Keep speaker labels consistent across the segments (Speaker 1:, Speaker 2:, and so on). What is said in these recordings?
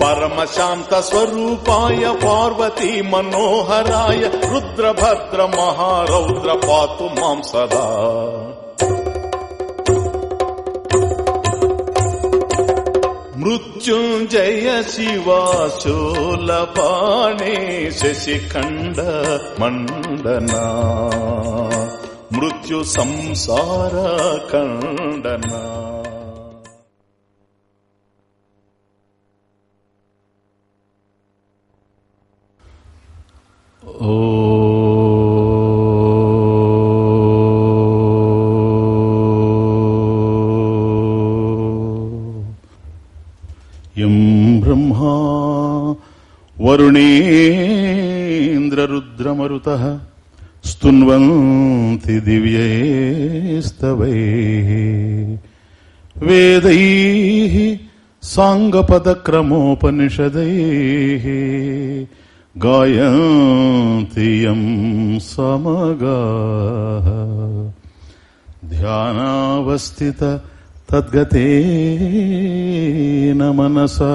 Speaker 1: రక్షకాయ సర్వమంత్రస్వరూపాయ సర్వతంత్ర నియంతాయ సోమ సూర్య లోచనాయ సకల లోక రక్షకాయ పరమశాంత స్వరూపాయ పార్వతీ యం బ్రహ్మా వరుణేంద్రరుద్రమరుత స్తున్వంతి దివ్యైస్తవై వేదై సాంగపదక్రమోపనిషదై గాయంతి యం సమగా ధ్యానావస్థిత తద్గతేన మనసా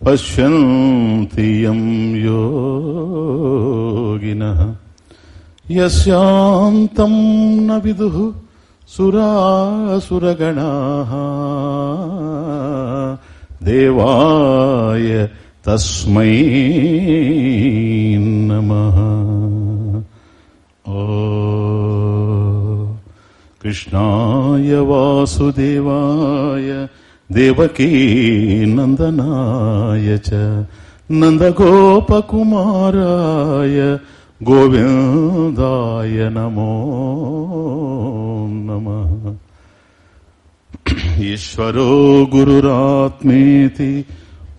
Speaker 1: పశ్యంతి యం యోగినః యస్యాంతం న విదుః సురాసురగణాః దేవాయ తస్మై నమ. కృష్ణాయ వాసుదేవాయ దేవకీ నందనాయ చ నందగోపకుమారాయ గోవిందాయ నమో నమ. ఈశ్వరో గురురాత్మేతి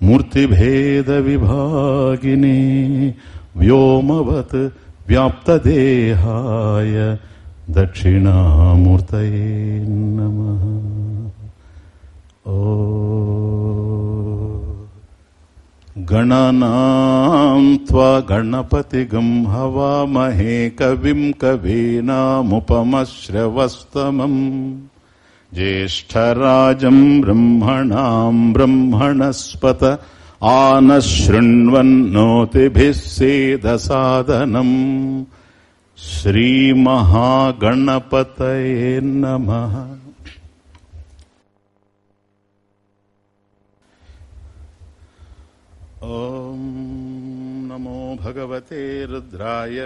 Speaker 1: మూర్తిభేద విభాగిని వ్యోమవత్ వ్యాప్తదేహాయ దక్షిణామూర్తయే నమ ఓ గణనాం త్వా గణపతిగం హవామహే కవిం ज्येष्ठराजम् ब्रह्मणाम् ब्रह्मणस्पत आनः शृण्वन्नोतिभिः सेदसादनम् श्रीमहागणपतये नमः ॐ नमो भगवते रुद्राय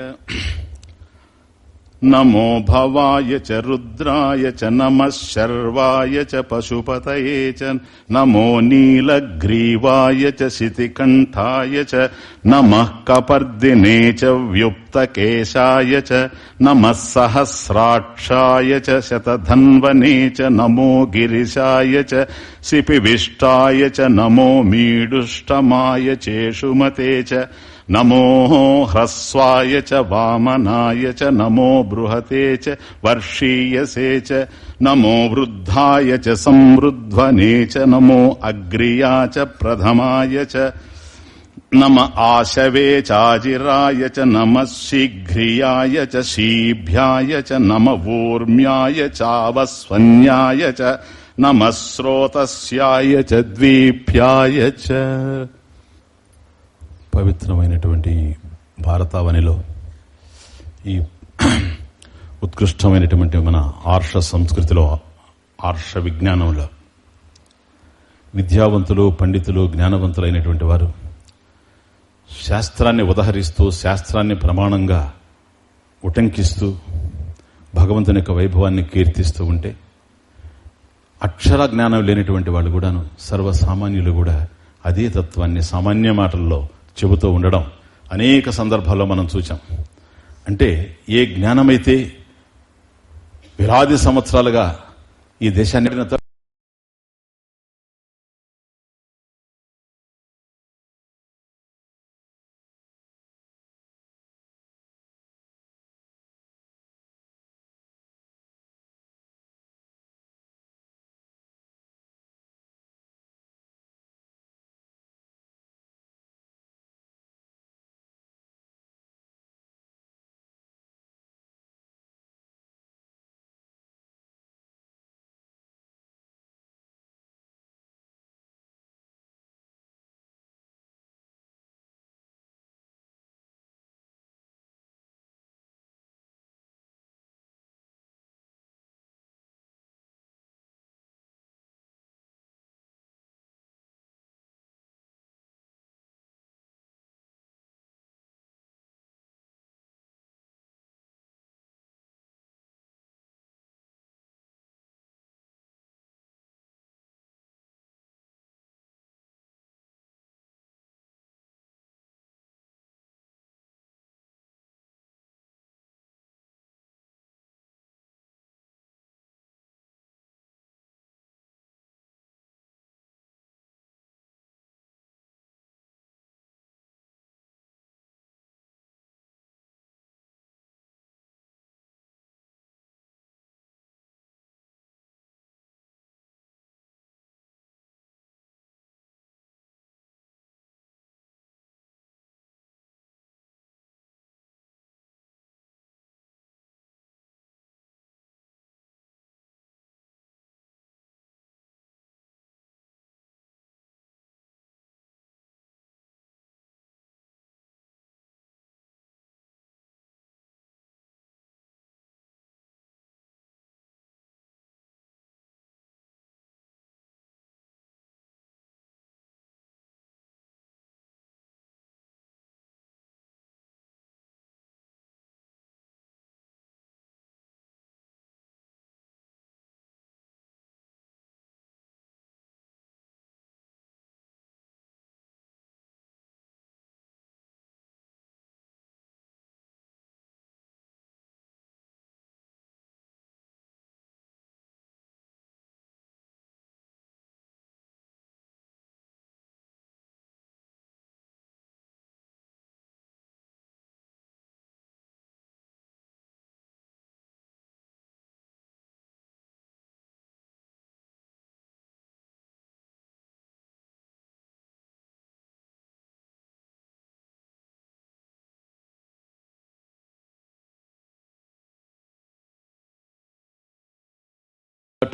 Speaker 1: నమో భవాయ చ రుద్రాయ చ నమ శర్వాయ చ పశుపతయే చ నమో నీలగ్రీవాయ చ శితికంఠాయ చ నమ కపర్దినే చ వ్యుప్తకేశాయ చ నమ సహస్రాక్షాయ చ శతధన్వనే చ నమో గిరిశాయ చ శిపివిష్టాయ చ నమో మీడుష్టమాయ చేషుమతే చ నమో హ్రస్వాయ చ వామనాయ చ నమో బృహతే చ వర్షీయసే చ నమో వృద్ధాయ చ సంవృధ్వనే చ నమో అగ్రియా చ ప్రథమాయ చ నమ ఆశవే చాజిరాయ చ నమ శీఘ్రియాయ చ శీభ్యాయ చ నమ ఊర్మ్యాయ చావస్వన్యాయ చ నమ శ్రోతస్యాయ చ ద్వీప్యాయ పవిత్రమైనటువంటి భారతావనిలో ఈ ఉత్కృష్టమైనటువంటి మన ఆర్ష సంస్కృతిలో ఆర్ష విజ్ఞానంలో విద్యావంతులు పండితులు జ్ఞానవంతులైనటువంటి వారు శాస్త్రాన్ని ఉదహరిస్తూ శాస్త్రాన్ని ప్రమాణంగా ఉటంకిస్తూ భగవంతుని యొక్క వైభవాన్ని కీర్తిస్తూ ఉంటే అక్షర జ్ఞానం లేనటువంటి వాళ్ళు కూడాను సర్వసామాన్యులు కూడా అదే తత్వాన్ని సామాన్య మాటల్లో చెబుతూ ఉండడం అనేక సందర్భాల్లో మనం చూచాం. అంటే ఏ జ్ఞానమైతే వేలాది సంవత్సరాలుగా ఈ దేశాన్ని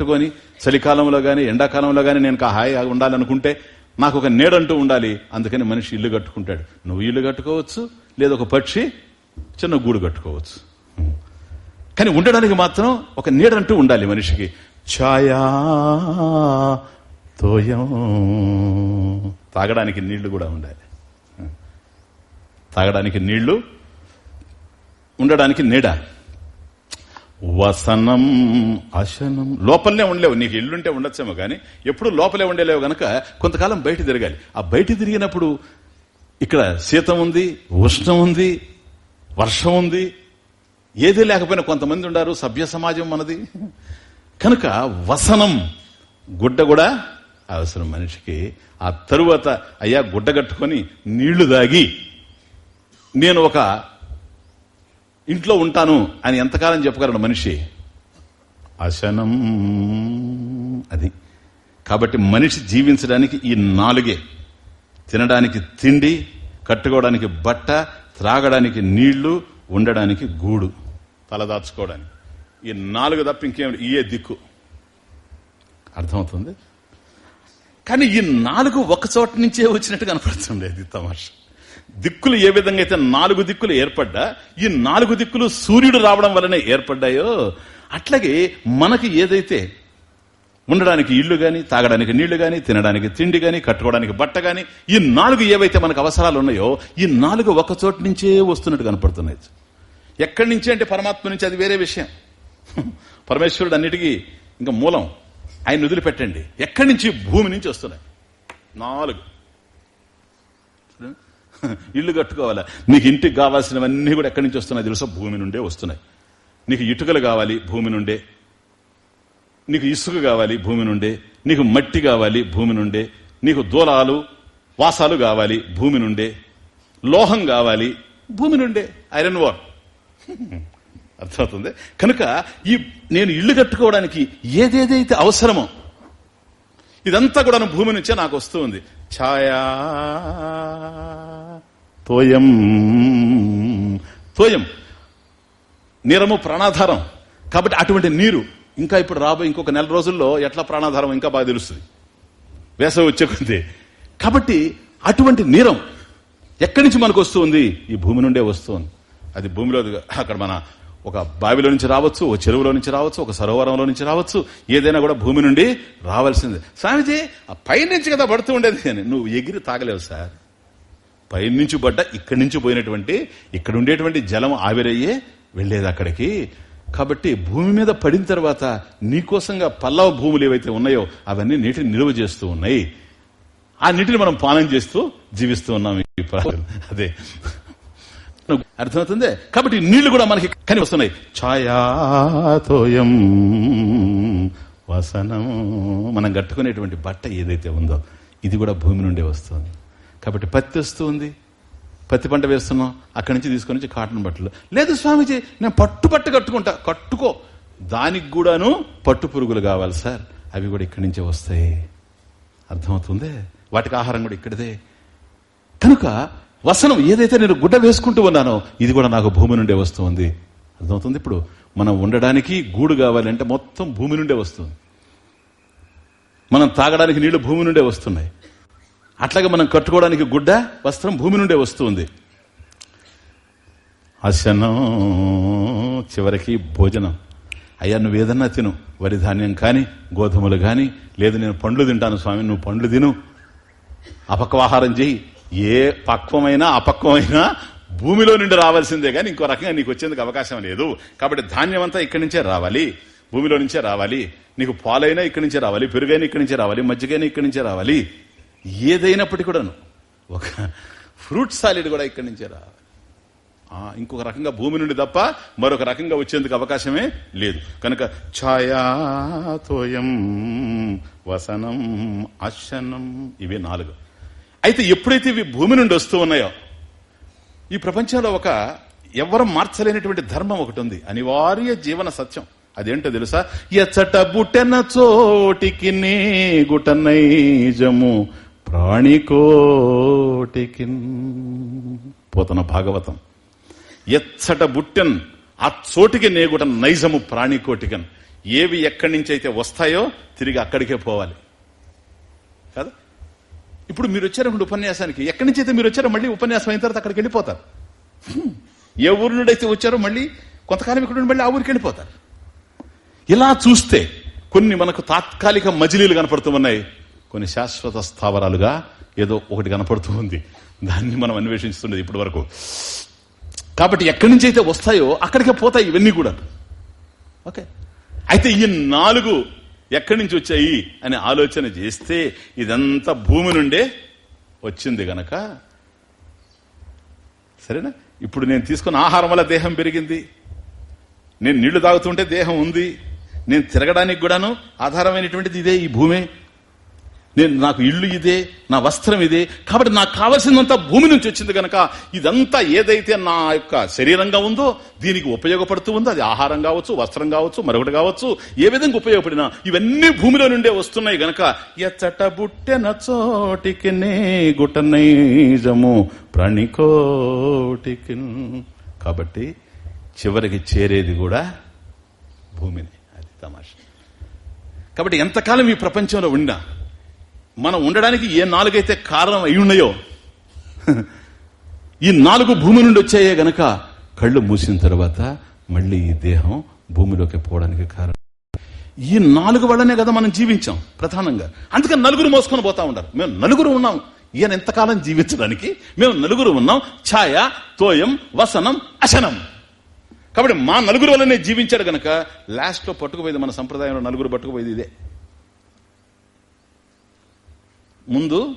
Speaker 1: కట్టుకొని చలికాలంలో గాని ఎండాకాలంలో గాని నేను హాయిగా ఉండాలనుకుంటే నాకు ఒక నీడంటూ ఉండాలి. అందుకని మనిషి ఇల్లు కట్టుకుంటాడు. నువ్వు ఇల్లు కట్టుకోవచ్చు లేదా ఒక పక్షి చిన్న గూడు కట్టుకోవచ్చు. కానీ ఉండడానికి మాత్రం ఒక నీడంటూ ఉండాలి మనిషికి. ఛాయా తోయం. తాగడానికి నీళ్ళు కూడా ఉండాలి. తాగడానికి నీళ్ళు ఉండడానికి నీడ. వసనం అశనం. లోపలనే ఉండలేవు. నీకు ఇల్లుంటే ఉండొచ్చేమో కానీ ఎప్పుడు లోపలే ఉండలేవు గనక కొంతకాలం బయట తిరగాలి. ఆ బయట తిరిగినప్పుడు ఇక్కడ శీతం ఉంది ఉష్ణం ఉంది వర్షం ఉంది ఏది లేకపోయినా కొంతమంది ఉండారు సభ్య సమాజం మనది. కనుక వసనం గుడ్డ కూడా అవసరం మనిషికి. ఆ తరువాత అయ్యా గుడ్డ కట్టుకొని నీళ్ళు దాగి నేను ఒక ఇంట్లో ఉంటాను అని ఎంతకాలం చెప్పగలడు మనిషి? అశనం. అది. కాబట్టి మనిషి జీవించడానికి ఈ నాలుగే. తినడానికి తిండి కట్టుకోవడానికి బట్ట త్రాగడానికి నీళ్ళు ఉండడానికి గూడు. తలదాచుకోవడానికి ఈ నాలుగు తప్ప ఇంకేం ఇయే దిక్కు. అర్థమవుతుంది? కానీ ఈ నాలుగు ఒక చోట నుంచే వచ్చినట్టు కనపడుతుండేది తమాషా. దిక్కులు ఏ విధంగా అయితే నాలుగు దిక్కులు ఏర్పడ్డా ఈ నాలుగు దిక్కులు సూర్యుడు రావడం వలనే ఏర్పడ్డాయో అట్లాగే మనకి ఏదైతే ఉండడానికి ఇల్లు గాని తాగడానికి నీళ్ళు గాని తినడానికి తిండి గాని కట్టుకోవడానికి బట్ట గాని ఈ నాలుగు ఏవైతే మనకు అవసరాలు ఉన్నాయో ఈ నాలుగు ఒక చోటు నుంచే వస్తున్నట్టు కనపడుతున్నాయి. ఎక్కడి నుంచి అంటే పరమాత్మ నుంచి అది వేరే విషయం. పరమేశ్వరుడు అన్నిటికీ ఇంకా మూలం. ఆయన వదిలిపెట్టండి. ఎక్కడి నుంచి? భూమి నుంచి వస్తున్నాయి. నాలుగు. ఇల్లు కట్టుకోవాలా? నీకు ఇంటికి కావాల్సినవన్నీ కూడా ఎక్కడి నుంచి వస్తున్నాయి తెలుసా? భూమి నుండే వస్తున్నాయి. నీకు ఇటుకలు కావాలి భూమి నుండే. నీకు ఇసుక కావాలి భూమి నుండే. నీకు మట్టి కావాలి భూమి నుండే. నీకు దూలాలు వాసాలు కావాలి భూమి నుండే. లోహం కావాలి భూమి నుండే. Iron ore. అర్థమవుతుంది? కనుక ఈ నేను ఇల్లు కట్టుకోవడానికి ఏదేదైతే అవసరమో ఇదంతా కూడా భూమి నుంచే నాకు వస్తుంది ఛాయా. తోయం తోయం నీరము ప్రాణాధారం. కాబట్టి అటువంటి నీరు ఇంకా ఇప్పుడు రాబోయే ఇంకొక నెల రోజుల్లో ఎట్లా ప్రాణాధారం ఇంకా బాగా తెలుస్తుంది. వేసవి వచ్చే కొద్ది. కాబట్టి అటువంటి నీరం ఎక్కడి నుంచి మనకు వస్తుంది? ఈ భూమి నుండే వస్తుంది. అది భూమిలో అక్కడ మన ఒక బావిలో నుంచి రావచ్చు ఒక చెరువులో నుంచి రావచ్చు ఒక సరోవరంలో నుంచి రావచ్చు ఏదైనా కూడా భూమి నుండి రావాల్సిందే. స్వామిజీ ఆ పైనుంచి కదా పడుతూ ఉండేది అని. నువ్వు ఎగిరి తాగలేవు సార్. పైనుంచి పడ్డ ఇక్కడి నుంచి పోయినటువంటి ఇక్కడ ఉండేటువంటి జలం ఆవిరయ్యే వెళ్ళేది అక్కడికి. కాబట్టి భూమి మీద పడిన తర్వాత నీకోసంగా పల్లవ భూములు ఏవైతే ఉన్నాయో అవన్నీ నీటిని నిలువ చేస్తూ ఉన్నాయి. ఆ నీటిని మనం పానం చేస్తూ జీవిస్తూ ఉన్నాం ఈ అదే. అర్థమవుతుంది? కాబట్టి నీళ్ళు కూడా మనకి కని వస్తున్నాయి. ఛాయాతోయం వసనం మనం కట్టుకునేటువంటి బట్ట ఏదైతే ఉందో ఇది కూడా భూమి నుండే వస్తుంది. కాబట్టి పత్తి వస్తుంది పత్తి పంట వేస్తున్నాం. అక్కడి నుంచి తీసుకొని వచ్చి కాటన్ బట్టలు. లేదు స్వామీజీ నేను పట్టుబట్ట కట్టుకుంటా. కట్టుకో. దానికి కూడాను పట్టు పురుగులు కావాలి సార్. అవి కూడా ఇక్కడి నుంచే వస్తాయి. అర్థమవుతుంది? వాటికి ఆహారం కూడా ఇక్కడిదే. కనుక వసనం ఏదైతే నేను గుడ్డ వేసుకుంటూ ఉన్నానో ఇది కూడా నాకు భూమి నుండే వస్తుంది. అర్థమవుతుంది ఇప్పుడు? మనం ఉండడానికి గూడు కావాలంటే మొత్తం భూమి నుండే వస్తుంది. మనం తాగడానికి నీళ్ళు భూమి నుండే వస్తున్నాయి. అట్లాగే మనం కట్టుకోవడానికి గుడ్డ వస్త్రం భూమి నుండే వస్తుంది. అశనం చివరికి భోజనం. అయ్యా నువ్వు ఏదన్నా తిను. వరి ధాన్యం కానీ గోధుమలు కానీ లేదు నేను పండ్లు తింటాను స్వామి నువ్వు పండ్లు తిను. అపక్వాహారం చేయి. ఏ పక్వమైనా అపక్వమైనా భూమిలో నుండి రావాల్సిందే కానీ ఇంకో రకంగా నీకు వచ్చేందుకు అవకాశం లేదు. కాబట్టి ధాన్యం అంతా ఇక్కడి నుంచే రావాలి. భూమిలో నుంచే రావాలి. నీకు పాలైనా ఇక్కడి నుంచే రావాలి. పెరుగైనా ఇక్కడి నుంచే రావాలి. మజ్జిగైనా ఇక్కడి నుంచే రావాలి. ఏదైనప్పటికీ కూడాను ఒక ఫ్రూట్ సాలిడ్ కూడా ఇక్కడి నుంచే రావాలి ఇంకొక రకంగా భూమి నుండి తప్ప మరొక రకంగా వచ్చేందుకు అవకాశమే లేదు. కనుక ఛాయాతోయం వసనం అశనం ఇవి నాలుగు. అయితే ఎప్పుడైతే ఇవి భూమి నుండి వస్తూ ఉన్నాయో ఈ ప్రపంచంలో ఒక ఎవరు మార్చలేనటువంటి ధర్మం ఒకటి ఉంది. అనివార్య జీవన సత్యం. అదేంటో తెలుసా? ఎచ్చట బుటెన చోటికి నీ ప్రాణికోటికిన్. ప్రాణికోటికి పోతన భాగవతం. ఎచ్చట బుట్టెన్ ఆ చోటికి నేగుట నైజము ప్రాణికోటికన్. ఏవి ఎక్కడి నుంచి అయితే వస్తాయో తిరిగి అక్కడికే పోవాలి. కదా? ఇప్పుడు మీరు వచ్చారు ఉపన్యాసానికి. ఎక్కడి నుంచి అయితే మీరు వచ్చారో మళ్ళీ ఉపన్యాసం అయిన తర్వాత అక్కడికి వెళ్ళిపోతారు. ఏ ఊరి నుండి అయితే వచ్చారో మళ్ళీ కొంతకాలం ఇక్కడ నుండి మళ్ళీ ఆ ఊరికి వెళ్ళిపోతారు. ఇలా చూస్తే కొన్ని మనకు తాత్కాలిక మజిలీలు కనపడుతూ ఉన్నాయి. కొన్ని శాశ్వత స్థావరాలుగా ఏదో ఒకటి కనపడుతూ ఉంది. దాన్ని మనం అన్వేషిస్తున్నది ఇప్పటి వరకు కాబట్టి ఎక్కడి నుంచి అయితే వస్తాయో అక్కడికే పోతాయి ఇవన్నీ కూడా. ఓకే. అయితే ఈ నాలుగు ఎక్కడి నుంచి వచ్చాయి అని ఆలోచన చేస్తే ఇదంతా భూమి నుండే వచ్చింది గనక. సరేనా? ఇప్పుడు నేను తీసుకున్న ఆహారం వల్ల దేహం పెరిగింది. నేను నీళ్ళు తాగుతుంటే దేహం ఉంది. నేను తిరగడానికి కూడాను ఆధారమైనటువంటిది ఇదే ఈ భూమే. నేను నాకు ఇల్లు ఇదే నా వస్త్రం ఇదే కాబట్టి నాకు కావలసిందంతా భూమి నుంచి వచ్చింది కనుక ఇదంతా ఏదైతే నా యొక్క శరీరంగా ఉందో దీనికి ఉపయోగపడుతూ ఉందో అది ఆహారం కావచ్చు వస్త్రం కావచ్చు మరొకటి కావచ్చు ఏ విధంగా ఉపయోగపడినా ఇవన్నీ భూమిలో నుండే వస్తున్నాయి గనక ఎచ్చట బుట్టెన చోటికి నే గుటనైజము ప్రణికోటికి. కాబట్టి చివరికి చేరేది కూడా భూమిని అది తమాష. కాబట్టి ఎంతకాలం ఈ ప్రపంచంలో ఉన్నా మనం ఉండడానికి ఏ నాలుగైతే కారణం అయి ఉన్నాయో ఈ నాలుగు భూమి నుండి వచ్చాయే గనక కళ్ళు మూసిన తర్వాత మళ్ళీ ఈ దేహం భూమిలోకి పోవడానికి కారణం. ఈ నాలుగు వల్లనే కదా మనం జీవించాం ప్రధానంగా. అందుకని నలుగురు మోసుకొని పోతా ఉంటారు మేము నలుగురు ఉన్నాం. ఈయన ఎంతకాలం జీవించడానికి మేము నలుగురు ఉన్నాం. ఛాయ తోయం వసనం అశనం. కాబట్టి మా నలుగురు వల్లనే జీవించాడు గనక లాస్ట్లో పట్టుకుపోయేది మన సంప్రదాయంలో నలుగురు పట్టుకుపోయేది ఇదే. ముందు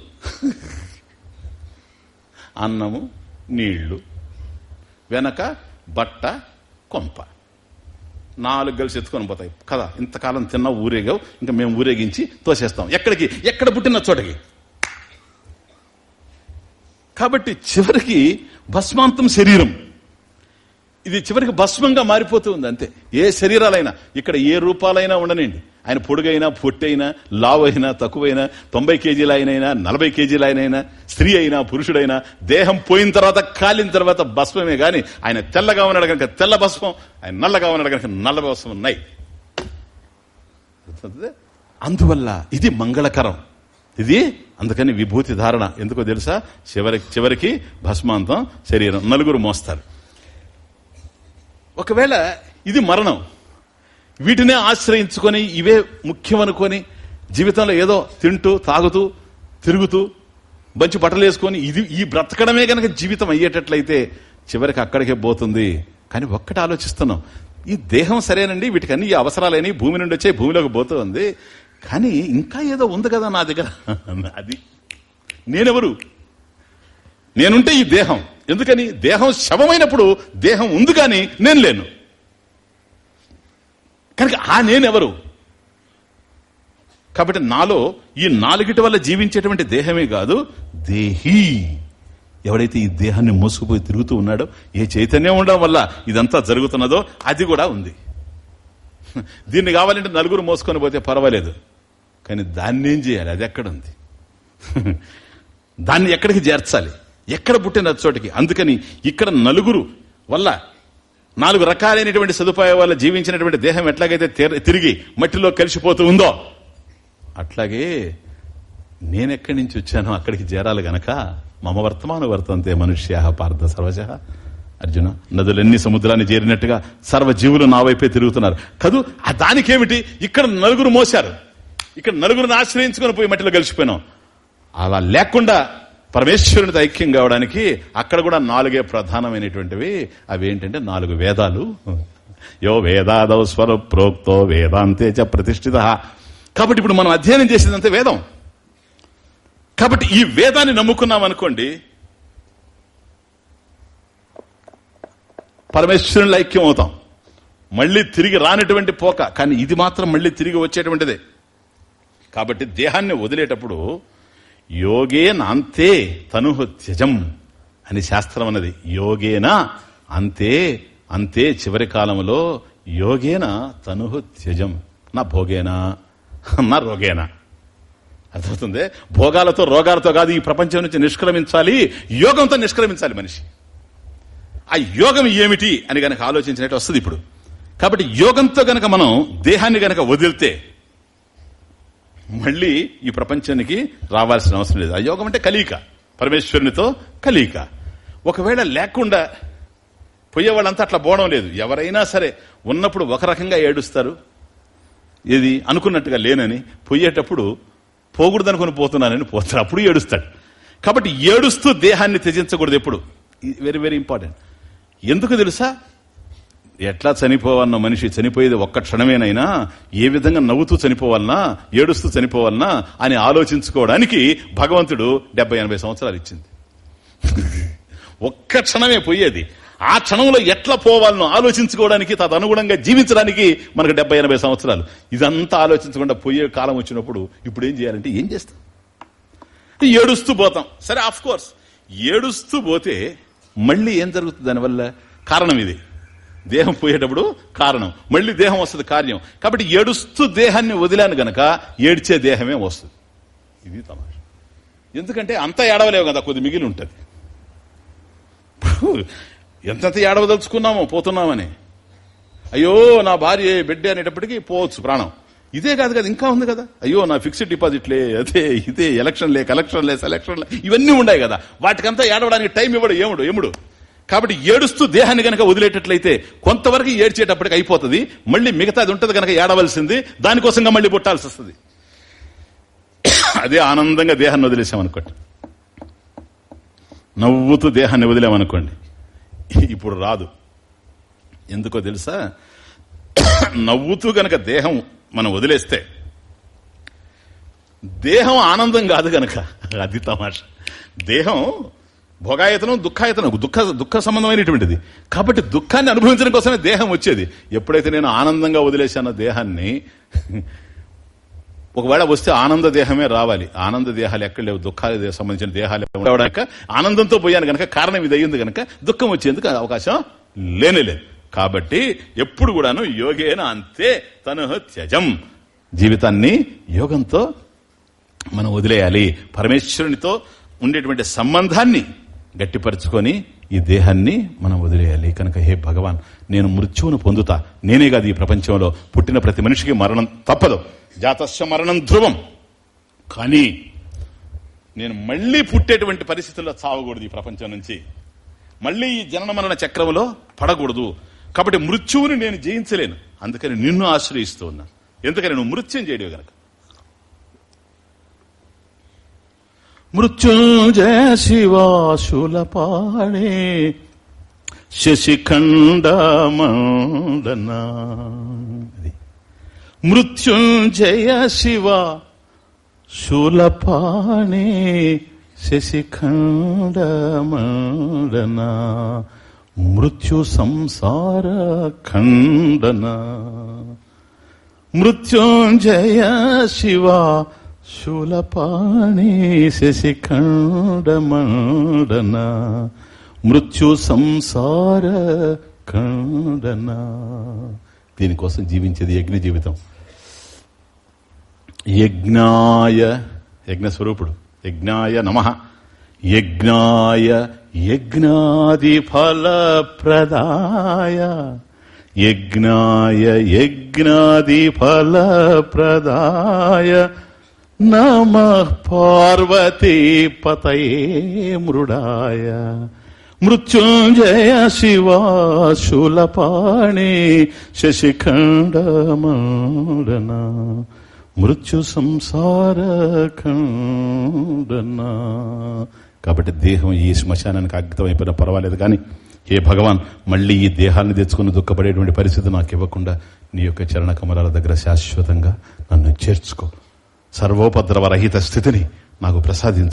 Speaker 1: అన్నము నీళ్ళు వెనక బట్ట కొంప. నాలుగు కలిసి ఎత్తుకొని పోతాయి. కదా ఇంతకాలం తిన్నా ఊరేగావు ఇంకా మేము ఊరేగించి తోసేస్తాం. ఎక్కడికి? ఎక్కడ పుట్టిన చోటకి? కాబట్టి చివరికి భస్మాంతం శరీరం. ఇది చివరికి భస్మంగా మారిపోతూ ఉంది అంతే. ఏ శరీరాలైనా ఇక్కడ ఏ రూపాలైనా ఉండనండి ఆయన పొడుగైనా పొట్టైనా లావైనా అయినా తక్కువైనా తొంభై కేజీల ఆయనైనా నలభై కేజీల ఆయనైనా స్త్రీ అయినా పురుషుడైనా దేహం పోయిన తర్వాత కాలిన తర్వాత భస్మమే గాని ఆయన తెల్లగా ఉన్నాడు కనుక తెల్ల భస్మం ఆయన నల్లగా ఉన్నాడు కనుక నల్ల భస్మం ఉన్నాయి. అందువల్ల ఇది మంగళకరం. ఇది అందుకని విభూతి ధారణ. ఎందుకో తెలుసా? చివరికి చివరికి భస్మాంతం శరీరం. నలుగురు మోస్తారు. ఒకవేళ ఇది మరణం వీటినే ఆశ్రయించుకొని ఇవే ముఖ్యమనుకొని జీవితంలో ఏదో తింటూ తాగుతూ తిరుగుతూ మంచి బట్టలు వేసుకొని ఇది ఈ బ్రతకడమే కనుక జీవితం అయ్యేటట్లయితే చివరికి అక్కడికే పోతుంది. కానీ ఒక్కటి ఆలోచిస్తున్నాం. ఈ దేహం సరేనండి వీటికి అన్ని ఈ అవసరాలని భూమి నుండి వచ్చే భూమిలోకి పోతుంది. కానీ ఇంకా ఏదో ఉంది కదా నా దగ్గర. అది నేనెవరు? నేనుంటే ఈ దేహం. ఎందుకని? దేహం శవమైనప్పుడు దేహం ఉంది కానీ నేను లేను. కనుక ఆ నేనెవరు? కాబట్టి నాలో ఈ నాలుగిటి వల్ల జీవించేటువంటి దేహమే కాదు దేహీ. ఎవడైతే ఈ దేహాన్ని మోసుకుపోయి తిరుగుతూ ఉన్నాడో ఏ చైతన్యం ఉండడం వల్ల ఇదంతా జరుగుతున్నదో అది కూడా ఉంది. దీన్ని కావాలంటే నలుగురు మోసుకొని పోతే పర్వాలేదు. కానీ దాన్ని ఏం చేయాలి? అది ఎక్కడుంది దాన్ని ఎక్కడికి చేర్చాలి? ఎక్కడ పుట్టిన చోటికి? అందుకని ఇక్కడ నలుగురు వల్ల నాలుగు రకాలైనటువంటి సదుపాయాల వల్ల జీవించినటువంటి దేహం ఎట్లాగైతే తిరిగి మట్టిలో కలిసిపోతూ ఉందో అట్లాగే నేనెక్కడి నుంచి వచ్చానో అక్కడికి చేరాలి గనక మమ వర్తమాన వర్తంతే మనుష్య పార్థ సర్వజ. అర్జున నదులన్నీ సముద్రాన్ని చేరినట్టుగా సర్వజీవులు నా వైపే తిరుగుతున్నారు. కదూ ఆ దానికేమిటి? ఇక్కడ నలుగురు మోశారు. ఇక్కడ నలుగురిని ఆశ్రయించుకొని పోయి మట్టిలో కలిసిపోయినాం. అలా లేకుండా పరమేశ్వరునితో ఐక్యం కావడానికి అక్కడ కూడా నాలుగే ప్రధానమైనటువంటివి. అవి ఏంటంటే నాలుగు వేదాలు. యో వేదాదౌ స్వర ప్రోక్తో వేదాంతే చ ప్రతిష్ఠిత. కాబట్టి ఇప్పుడు మనం అధ్యయనం చేసేదంతే వేదం. కాబట్టి ఈ వేదాన్ని నమ్ముకున్నాం అనుకోండి పరమేశ్వరుని ఐక్యం అవుతాం. మళ్ళీ తిరిగి రానటువంటి పోక కానీ ఇది మాత్రం మళ్ళీ తిరిగి వచ్చేటువంటిదే. కాబట్టి దేహాన్ని వదిలేటప్పుడు యోగేన అంతే తనుహు త్యజం అని శాస్త్రం అన్నది. యోగేన అంతే అంతే చివరి కాలంలో యోగేన తనుహు త్యజం. నా భోగేనా నా రోగేనా. అర్థమవుతుంది? భోగాలతో రోగాలతో కాదు ఈ ప్రపంచం నుంచి నిష్క్రమించాలి యోగంతో నిష్క్రమించాలి మనిషి. ఆ యోగం ఏమిటి అని గనక ఆలోచించినట్టు వస్తుంది ఇప్పుడు. కాబట్టి యోగంతో గనక మనం దేహాన్ని గనక వదిలితే మళ్ళీ ఈ ప్రపంచానికి రావాల్సిన అవసరం లేదు. అయోగం అంటే కలియిక పరమేశ్వరునితో కలియిక ఒకవేళ లేకుండా పోయేవాళ్ళంతా అట్లా పోవడం లేదు. ఎవరైనా సరే ఉన్నప్పుడు ఒక రకంగా ఏడుస్తారు. ఇది అనుకున్నట్టుగా లేనని పోయేటప్పుడు పోకూడదనుకుని పోతున్నానని పోతాడు అప్పుడు ఏడుస్తాడు. కాబట్టి ఏడుస్తూ దేహాన్ని త్యజించకూడదు ఎప్పుడు. వెరీ వెరీ ఇంపార్టెంట్ ఎందుకు తెలుసా? ఎట్లా చనిపోవాలన్న మనిషి చనిపోయేది ఒక్క క్షణమేనైనా ఏ విధంగా నవ్వుతూ చనిపోవాలన్నా ఏడుస్తూ చనిపోవాలన్నా అని ఆలోచించుకోవడానికి భగవంతుడు డెబ్బై ఎనభై సంవత్సరాలు ఇచ్చింది. ఒక్క క్షణమే పోయేది. ఆ క్షణంలో ఎట్లా పోవాలనో ఆలోచించుకోవడానికి తదనుగుణంగా జీవించడానికి మనకు డెబ్బై ఎనభై సంవత్సరాలు. ఇదంతా ఆలోచించకుండా పోయే కాలం వచ్చినప్పుడు ఇప్పుడు ఏం చేయాలంటే ఏం చేస్తాం? ఏడుస్తూ పోతాం. సరే ఆఫ్ కోర్స్ ఏడుస్తూ పోతే మళ్ళీ ఏం జరుగుతుంది దానివల్ల? కారణం ఇది. దేహం పోయేటప్పుడు కారణం. మళ్ళీ దేహం వస్తుంది కార్యం. కాబట్టి ఏడుస్తూ దేహాన్ని వదిలాను గనక ఏడ్చే దేహమే వస్తుంది. ఇది తమాష. ఎందుకంటే అంత ఏడవలేవు కదా కొద్ది మిగిలి ఉంటుంది. ఎంతంత ఏడవదలుచుకున్నామో పోతున్నామని. అయ్యో నా భార్య బిడ్డ అనేటప్పటికీ పోవచ్చు ప్రాణం. ఇదే కాదు కదా ఇంకా ఉంది కదా. అయ్యో నా ఫిక్స్డ్ డిపాజిట్లే అదే ఇదే ఎలక్షన్లే కలెక్షన్లే సెలక్షన్లే ఇవన్నీ ఉన్నాయి కదా. వాటికంతా ఏడవడానికి టైం ఇవ్వడు ఏముడు ఏముడు? కాబట్టి ఏడుస్తూ దేహాన్ని గనక వదిలేటట్లయితే కొంతవరకు ఏడ్చేటప్పటికి అయిపోతుంది. మళ్ళీ మిగతాది ఉంటుంది కనుక ఏడవలసింది. దానికోసంగా మళ్ళీ పుట్టాల్సి వస్తుంది. అదే ఆనందంగా దేహాన్ని వదిలేసామనుకోండి. నవ్వుతూ దేహాన్ని వదిలేమనుకోండి. ఇప్పుడు రాదు. ఎందుకో తెలుసా? నవ్వుతూ గనక దేహం మనం వదిలేస్తే దేహం ఆనందం కాదు గనక. అది తమాష. దేహం భోగాయతనం దుఃఖాయతనం దుఃఖ దుఃఖ సంబంధమైనటువంటిది. కాబట్టి దుఃఖాన్ని అనుభవించడం కోసమే దేహం వచ్చేది. ఎప్పుడైతే నేను ఆనందంగా వదిలేశానో దేహాన్ని ఒకవేళ వస్తే ఆనంద దేహమే రావాలి. ఆనంద దేహాలు ఎక్కడ లేవు. దుఃఖాలు సంబంధించిన దేహాలు ఉండవడాక ఆనందంతో పోయాను కనుక కారణం ఇది అయ్యింది కనుక దుఃఖం వచ్చేందుకు అవకాశం లేనేలేదు కాబట్టి ఎప్పుడు కూడాను యోగేన అంతే తను త్యజం. జీవితాన్ని యోగంతో మనం వదిలేయాలి. పరమేశ్వరునితో ఉండేటువంటి సంబంధాన్ని గట్టిపరుచుకొని ఈ దేహాన్ని మనం వదిలేయాలి. కనుక హే భగవాన్ నేను మృత్యువును పొందుతా. నేనే కాదు ఈ ప్రపంచంలో పుట్టిన ప్రతి మనిషికి మరణం తప్పదు. జాతస్య మరణం ధ్రువం. కానీ నేను మళ్ళీ పుట్టేటువంటి పరిస్థితుల్లో చావకూడదు ఈ ప్రపంచం నుంచి. మళ్ళీ ఈ జనన మరణ చక్రంలో పడకూడదు. కాబట్టి మృత్యువుని నేను జయించలేను. అందుకని నిన్ను ఆశ్రయిస్తూ ఉన్నా. ఎందుకని? నువ్వు మృత్యం చేయడు కనుక. మృత్యుంజయ శివాశులపాణే శశిఖండ మండనా మృత్యుంజయ శివ శూలపాణే శశిఖండ మండనా మృత్యు సంసార ఖండన మృత్యుంజయ శివ శూలపాణి శశిఖండ మృత్యు సంసార ఖండన. దీనికోసం జీవించేది యజ్ఞ జీవితం. యజ్ఞాయ యజ్ఞస్వరూపుడు యజ్ఞాయ నమ. యజ్ఞాయ యజ్ఞాది ఫలప్రదాయ యజ్ఞాయ యజ్ఞాది ఫలప్రదాయ నమ పార్వతీ పతయే మృడాయ. మృత్యుంజయ శివాశూలపాణి శశిఖండమాడన మృత్యు సంసార ఖండనా. కాబట్టి దేహం ఈ శ్మశానానికి అగ్గితం అయిపోయినా పర్వాలేదు కానీ ఏ భగవాన్ మళ్ళీ ఈ దేహాన్ని తెచ్చుకుని దుఃఖపడేటువంటి పరిస్థితి నాకు ఇవ్వకుండా నీ యొక్క చరణ కమలాల దగ్గర శాశ్వతంగా నన్ను చేర్చుకో. సర్వోపద్రవరహిత స్థితిని నాకు ప్రసాదించు.